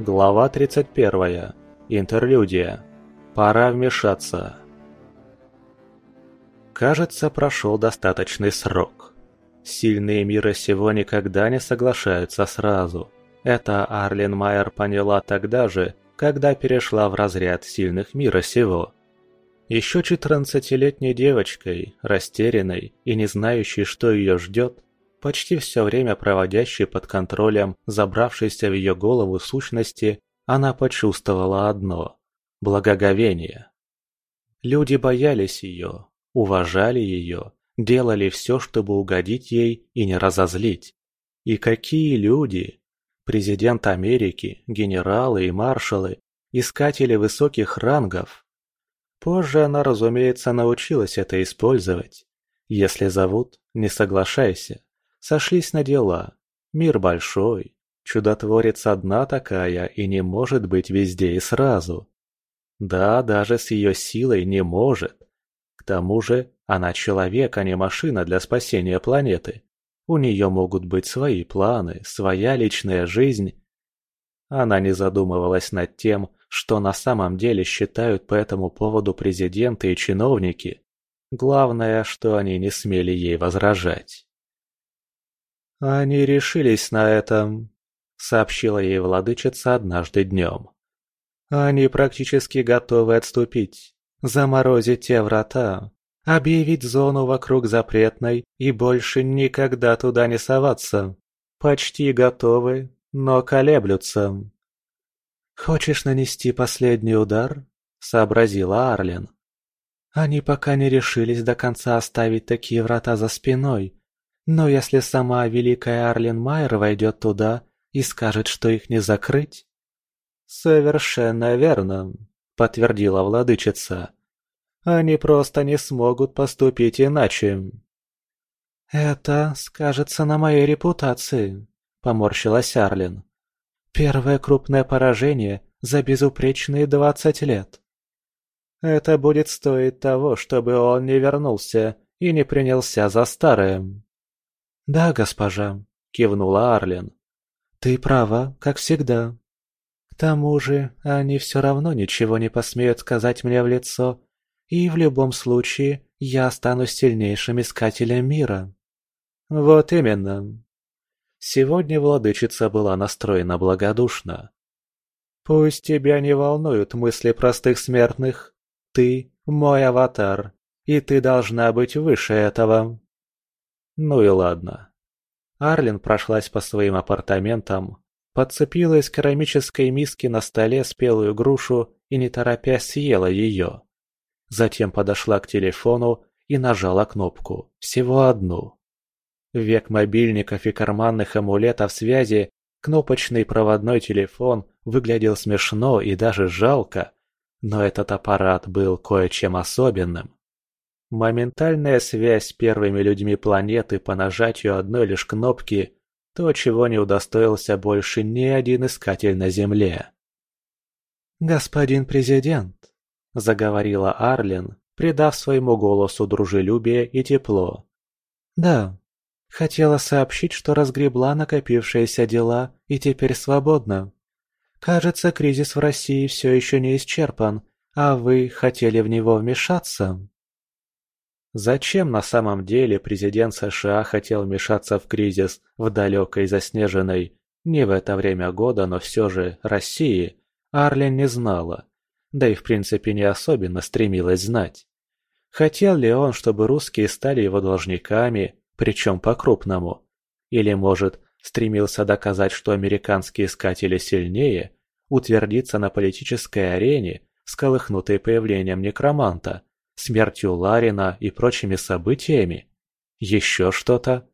Глава 31. Интерлюдия. Пора вмешаться. Кажется, прошел достаточный срок. Сильные мира сего никогда не соглашаются сразу. Это Арлен Майер поняла тогда же, когда перешла в разряд сильных мира сего. Еще четырнадцатилетней девочкой, растерянной и не знающей, что ее ждет, почти все время проводящей под контролем забравшейся в ее голову сущности, она почувствовала одно – благоговение. Люди боялись ее, уважали ее, делали все, чтобы угодить ей и не разозлить. И какие люди! Президент Америки, генералы и маршалы, искатели высоких рангов. Позже она, разумеется, научилась это использовать. Если зовут, не соглашайся. Сошлись на дела. Мир большой. Чудотворец одна такая и не может быть везде и сразу. Да, даже с ее силой не может. К тому же, она человек, а не машина для спасения планеты. У нее могут быть свои планы, своя личная жизнь. Она не задумывалась над тем, что на самом деле считают по этому поводу президенты и чиновники. Главное, что они не смели ей возражать. «Они решились на этом», — сообщила ей владычица однажды днем. «Они практически готовы отступить, заморозить те врата, объявить зону вокруг запретной и больше никогда туда не соваться. Почти готовы, но колеблются». «Хочешь нанести последний удар?» — сообразила Арлен. «Они пока не решились до конца оставить такие врата за спиной, но если сама великая Арлен Майер войдет туда и скажет, что их не закрыть... «Совершенно верно», — подтвердила владычица. «Они просто не смогут поступить иначе». «Это скажется на моей репутации», — поморщилась Арлен. «Первое крупное поражение за безупречные двадцать лет». «Это будет стоить того, чтобы он не вернулся и не принялся за старое», «Да, госпожа», — кивнула Арлен. «Ты права, как всегда. К тому же, они все равно ничего не посмеют сказать мне в лицо, и в любом случае я останусь сильнейшим искателем мира». «Вот именно». Сегодня владычица была настроена благодушно. «Пусть тебя не волнуют мысли простых смертных. Ты — мой аватар, и ты должна быть выше этого». Ну и ладно. Арлин прошлась по своим апартаментам, подцепила из керамической миски на столе спелую грушу и не торопясь съела ее. Затем подошла к телефону и нажала кнопку, всего одну. Век мобильников и карманных амулетов связи кнопочный проводной телефон выглядел смешно и даже жалко, но этот аппарат был кое-чем особенным. Моментальная связь с первыми людьми планеты по нажатию одной лишь кнопки – то, чего не удостоился больше ни один искатель на Земле. «Господин президент», – заговорила Арлен, придав своему голосу дружелюбие и тепло. «Да, хотела сообщить, что разгребла накопившиеся дела и теперь свободна. Кажется, кризис в России все еще не исчерпан, а вы хотели в него вмешаться?» Зачем на самом деле президент США хотел вмешаться в кризис в далекой заснеженной, не в это время года, но все же, России, Арлен не знала, да и в принципе не особенно стремилась знать. Хотел ли он, чтобы русские стали его должниками, причем по-крупному? Или, может, стремился доказать, что американские искатели сильнее, утвердиться на политической арене, сколыхнутой появлением некроманта – смертью Ларина и прочими событиями? Еще что-то?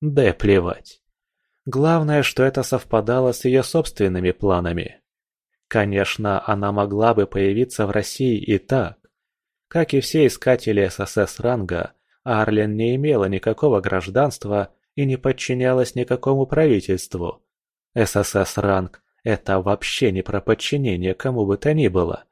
Да плевать. Главное, что это совпадало с ее собственными планами. Конечно, она могла бы появиться в России и так. Как и все искатели ССС-ранга, Арлен не имела никакого гражданства и не подчинялась никакому правительству. ССС-ранг – это вообще не про подчинение кому бы то ни было.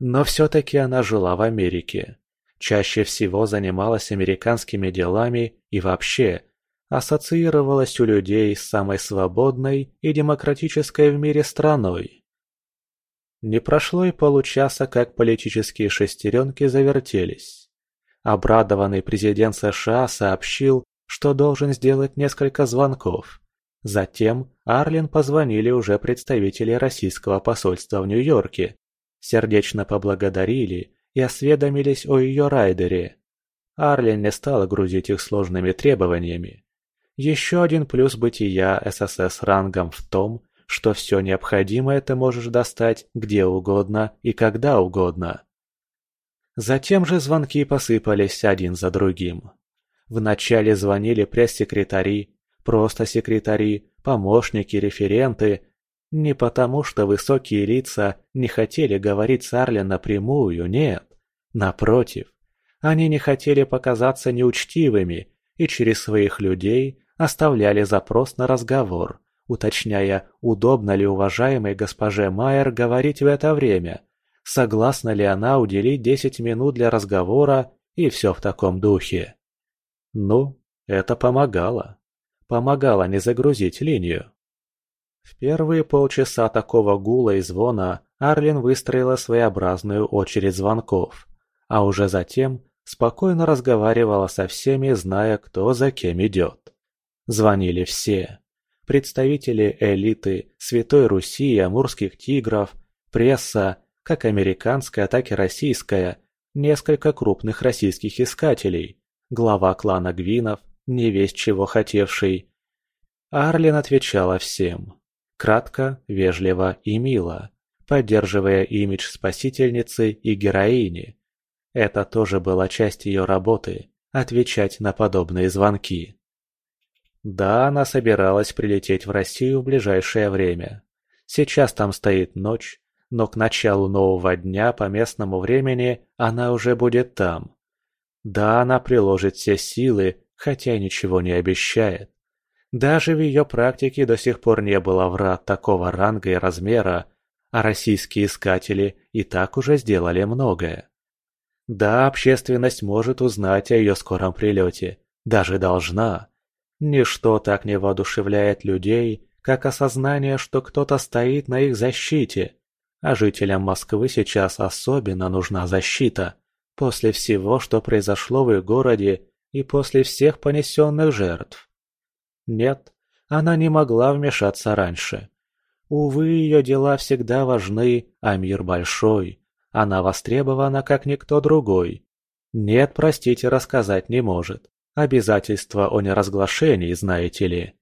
Но все-таки она жила в Америке. Чаще всего занималась американскими делами и вообще, ассоциировалась у людей с самой свободной и демократической в мире страной. Не прошло и получаса, как политические шестеренки завертелись. Обрадованный президент США сообщил, что должен сделать несколько звонков. Затем Арлин позвонили уже представители российского посольства в Нью-Йорке, сердечно поблагодарили и осведомились о ее райдере. Арлин не стала грузить их сложными требованиями. Еще один плюс бытия ССС рангом в том, что все необходимое ты можешь достать где угодно и когда угодно. Затем же звонки посыпались один за другим. Вначале звонили пресс-секретари, просто секретари, помощники, референты. Не потому, что высокие лица не хотели говорить с Арлен напрямую, нет. Напротив, они не хотели показаться неучтивыми и через своих людей оставляли запрос на разговор, уточняя, удобно ли уважаемой госпоже Майер говорить в это время, согласна ли она уделить 10 минут для разговора и все в таком духе. Ну, это помогало. Помогало не загрузить линию. В первые полчаса такого гула и звона Арлин выстроила своеобразную очередь звонков, а уже затем спокойно разговаривала со всеми, зная, кто за кем идет. Звонили все. Представители элиты, Святой Руси и Амурских тигров, пресса, как американская, так и российская, несколько крупных российских искателей, глава клана Гвинов, не весть чего хотевший. Арлин отвечала всем. Кратко, вежливо и мило, поддерживая имидж спасительницы и героини. Это тоже была часть ее работы – отвечать на подобные звонки. Да, она собиралась прилететь в Россию в ближайшее время. Сейчас там стоит ночь, но к началу нового дня по местному времени она уже будет там. Да, она приложит все силы, хотя ничего не обещает. Даже в ее практике до сих пор не было врат такого ранга и размера, а российские искатели и так уже сделали многое. Да, общественность может узнать о ее скором прилете, даже должна. Ничто так не воодушевляет людей, как осознание, что кто-то стоит на их защите. А жителям Москвы сейчас особенно нужна защита. После всего, что произошло в их городе и после всех понесенных жертв. Нет, она не могла вмешаться раньше. Увы, ее дела всегда важны, а мир большой. Она востребована, как никто другой. Нет, простите, рассказать не может. Обязательства о неразглашении, знаете ли.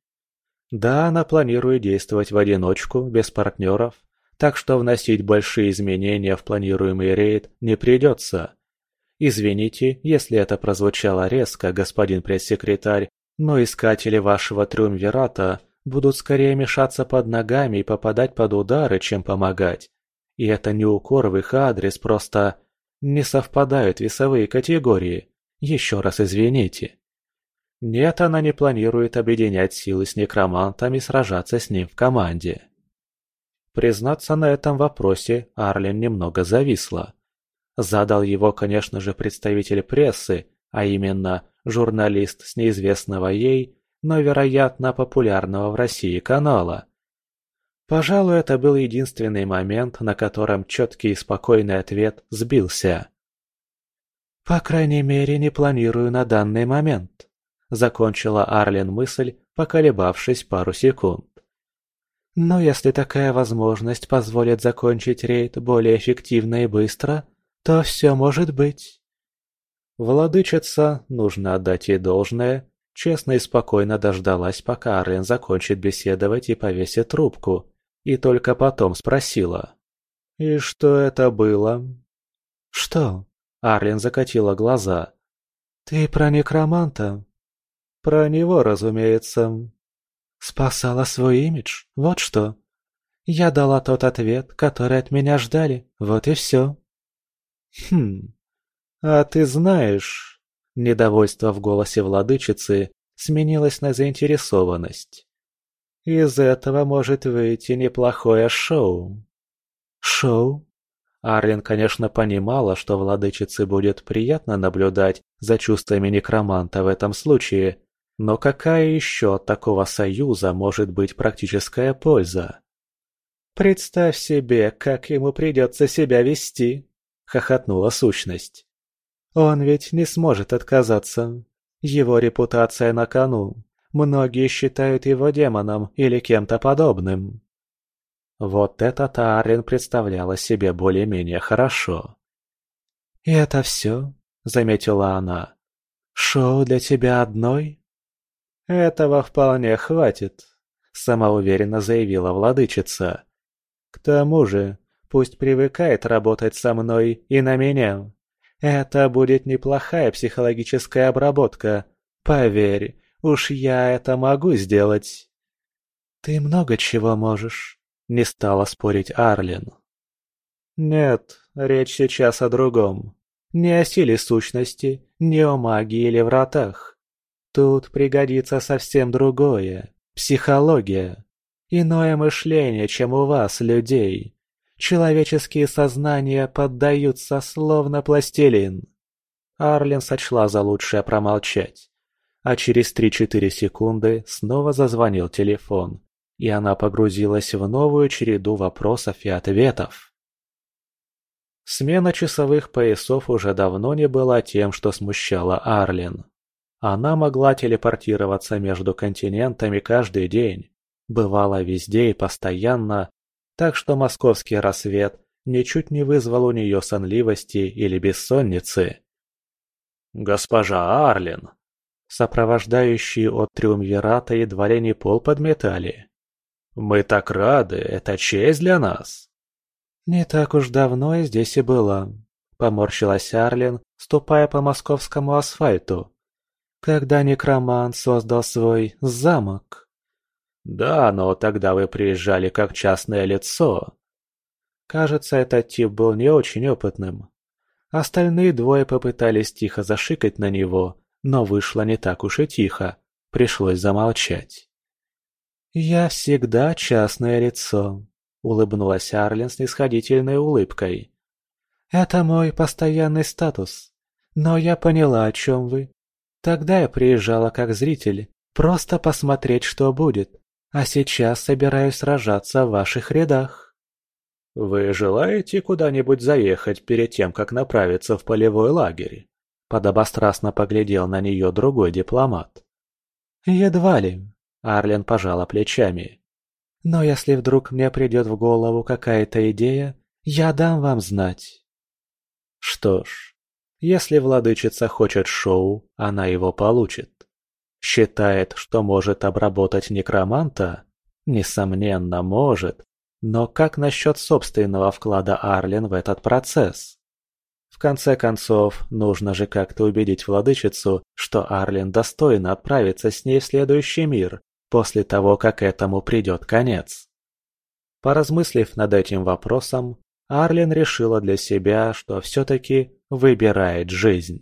Да, она планирует действовать в одиночку, без партнеров, так что вносить большие изменения в планируемый рейд не придется. Извините, если это прозвучало резко, господин пресс-секретарь, но искатели вашего триумвирата будут скорее мешаться под ногами и попадать под удары, чем помогать. И это не укор в их адрес, просто не совпадают весовые категории. Еще раз извините. Нет, она не планирует объединять силы с некромантом и сражаться с ним в команде. Признаться, на этом вопросе Арлен немного зависла. Задал его, конечно же, представитель прессы, а именно журналист с неизвестного ей, но, вероятно, популярного в России канала. Пожалуй, это был единственный момент, на котором четкий и спокойный ответ сбился. «По крайней мере, не планирую на данный момент», Закончила Арлен мысль, поколебавшись пару секунд. Но если такая возможность позволит закончить рейд более эффективно и быстро, то все может быть. Владычица, нужно отдать ей должное, честно и спокойно дождалась, пока Арлен закончит беседовать и повесит трубку, и только потом спросила. «И что это было?» «Что?» — Арлен закатила глаза. «Ты про некроманта?» Про него, разумеется. Спасала свой имидж, вот что. Я дала тот ответ, который от меня ждали, вот и все. Хм, а ты знаешь... Недовольство в голосе владычицы сменилось на заинтересованность. Из этого может выйти неплохое шоу. Шоу? Арлин, конечно, понимала, что владычице будет приятно наблюдать за чувствами некроманта в этом случае, Но какая еще от такого союза может быть практическая польза? «Представь себе, как ему придется себя вести!» — хохотнула сущность. «Он ведь не сможет отказаться. Его репутация на кону. Многие считают его демоном или кем-то подобным». Вот это-то Арлин представляла себе более-менее хорошо. «И это все?» — заметила она. «Шоу для тебя одной?» «Этого вполне хватит», — самоуверенно заявила владычица. «К тому же, пусть привыкает работать со мной и на меня. Это будет неплохая психологическая обработка. Поверь, уж я это могу сделать». «Ты много чего можешь», — не стала спорить Арлин. «Нет, речь сейчас о другом. Не о силе сущности, не о магии или вратах. Тут пригодится совсем другое – психология. Иное мышление, чем у вас, людей. Человеческие сознания поддаются словно пластилин. Арлин сочла за лучшее промолчать. А через 3-4 секунды снова зазвонил телефон, и она погрузилась в новую череду вопросов и ответов. Смена часовых поясов уже давно не была тем, что смущало Арлин. Она могла телепортироваться между континентами каждый день, бывала везде и постоянно, так что московский рассвет ничуть не вызвал у нее сонливости или бессонницы. «Госпожа Арлин!» Сопровождающие от Триумвирата едва ли не пол подметали. «Мы так рады, это честь для нас!» «Не так уж давно я здесь и была», — поморщилась Арлин, ступая по московскому асфальту. «Когда некромант создал свой замок». «Да, но тогда вы приезжали как частное лицо». Кажется, этот тип был не очень опытным. Остальные двое попытались тихо зашикать на него, но вышло не так уж и тихо, пришлось замолчать. «Я всегда частное лицо», — улыбнулась Арлин с нисходительной улыбкой. «Это мой постоянный статус. Но я поняла, о чем вы. Тогда я приезжала как зритель, просто посмотреть, что будет. А сейчас собираюсь сражаться в ваших рядах». «Вы желаете куда-нибудь заехать перед тем, как направиться в полевой лагерь?» Подобострастно поглядел на нее другой дипломат. «Едва ли», — Арлен пожала плечами. Но если вдруг мне придет в голову какая-то идея, я дам вам знать. Что ж, если владычица хочет шоу, она его получит. Считает, что может обработать некроманта? Несомненно, может. Но как насчет собственного вклада Арлен в этот процесс? В конце концов, нужно же как-то убедить владычицу, что Арлен достойно отправиться с ней в следующий мир, после того, как этому придет конец. Поразмыслив над этим вопросом, Арлин решила для себя, что все-таки выбирает жизнь.